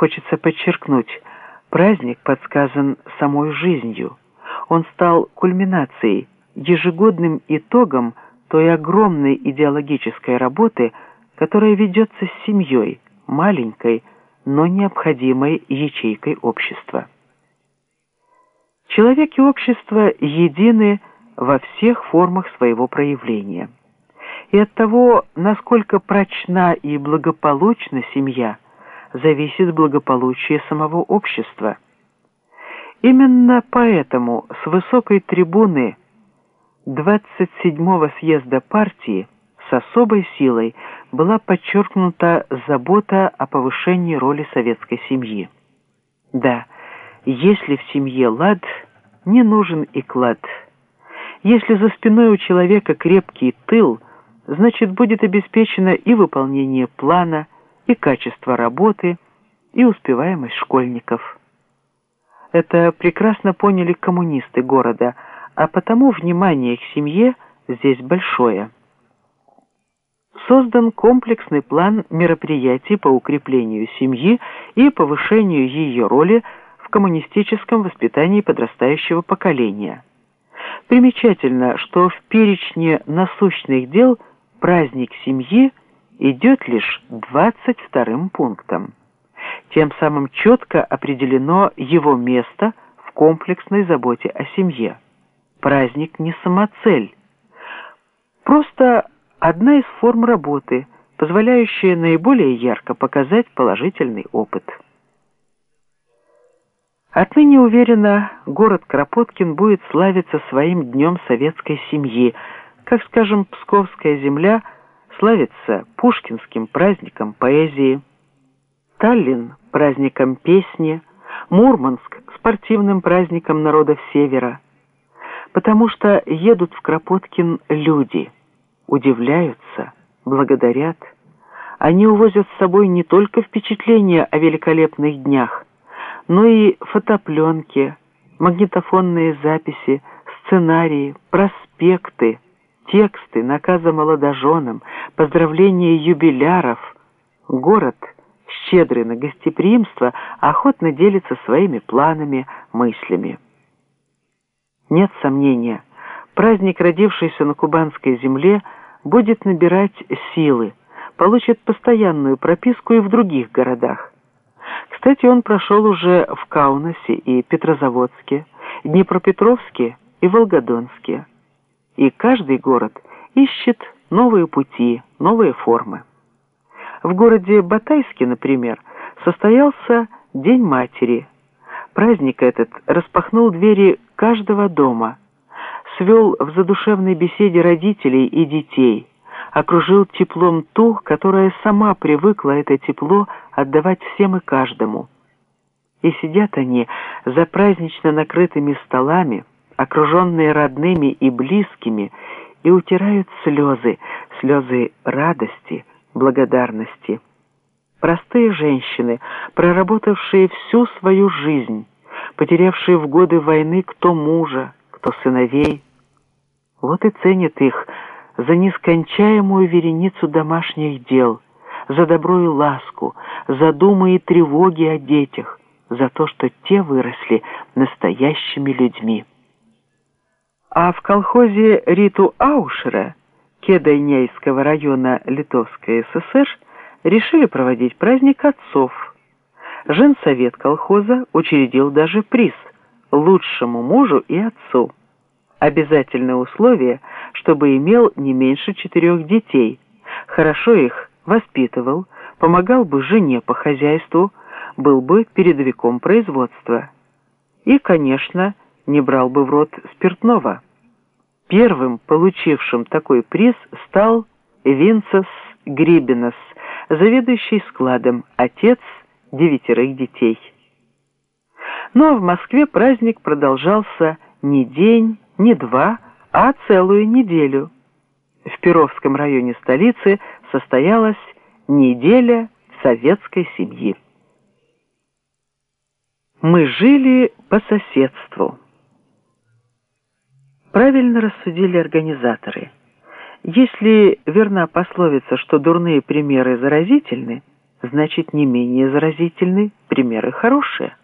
Хочется подчеркнуть, праздник подсказан самой жизнью. Он стал кульминацией, ежегодным итогом той огромной идеологической работы, которая ведется с семьей, маленькой, но необходимой ячейкой общества. Человек и общество едины во всех формах своего проявления. И от того, насколько прочна и благополучна семья, зависит благополучие самого общества. Именно поэтому с высокой трибуны 27-го съезда партии с особой силой была подчеркнута забота о повышении роли советской семьи. Да, если в семье лад, не нужен и клад. Если за спиной у человека крепкий тыл, значит будет обеспечено и выполнение плана, и качество работы, и успеваемость школьников. Это прекрасно поняли коммунисты города, а потому внимание к семье здесь большое создан комплексный план мероприятий по укреплению семьи и повышению ее роли в коммунистическом воспитании подрастающего поколения. Примечательно, что в перечне насущных дел праздник семьи идет лишь 22 пунктом. Тем самым четко определено его место в комплексной заботе о семье. Праздник не самоцель. Просто одна из форм работы, позволяющая наиболее ярко показать положительный опыт. Отныне уверенно, город Кропоткин будет славиться своим днем советской семьи, как, скажем, Псковская земля славится пушкинским праздником поэзии, Таллин – праздником песни, Мурманск – спортивным праздником народов Севера, потому что едут в Кропоткин люди – удивляются, благодарят. Они увозят с собой не только впечатления о великолепных днях, но и фотопленки, магнитофонные записи, сценарии, проспекты, тексты, наказы молодоженам, поздравления юбиляров. Город, щедрый на гостеприимство, охотно делится своими планами, мыслями. Нет сомнения, праздник, родившийся на кубанской земле – будет набирать силы, получит постоянную прописку и в других городах. Кстати, он прошел уже в Каунасе и Петрозаводске, Днепропетровске и Волгодонске. И каждый город ищет новые пути, новые формы. В городе Батайске, например, состоялся День матери. Праздник этот распахнул двери каждого дома – свел в задушевной беседе родителей и детей, окружил теплом ту, которая сама привыкла это тепло отдавать всем и каждому. И сидят они за празднично накрытыми столами, окруженные родными и близкими, и утирают слезы, слезы радости, благодарности. Простые женщины, проработавшие всю свою жизнь, потерявшие в годы войны кто мужа, кто сыновей, вот и ценят их за нескончаемую вереницу домашних дел, за добро и ласку, за думы и тревоги о детях, за то, что те выросли настоящими людьми. А в колхозе Риту Аушера Кедайняйского района Литовской ССР решили проводить праздник отцов. Женсовет колхоза учредил даже приз лучшему мужу и отцу. Обязательное условие, чтобы имел не меньше четырех детей, хорошо их воспитывал, помогал бы жене по хозяйству, был бы передовиком производства. И, конечно, не брал бы в рот спиртного. Первым получившим такой приз стал Винцес Грибинос, заведующий складом, отец девятерых детей. А в Москве праздник продолжался не день, не два, а целую неделю. В Перовском районе столицы состоялась неделя советской семьи. Мы жили по соседству. Правильно рассудили организаторы. Если верна пословица, что дурные примеры заразительны, значит, не менее заразительны примеры хорошие.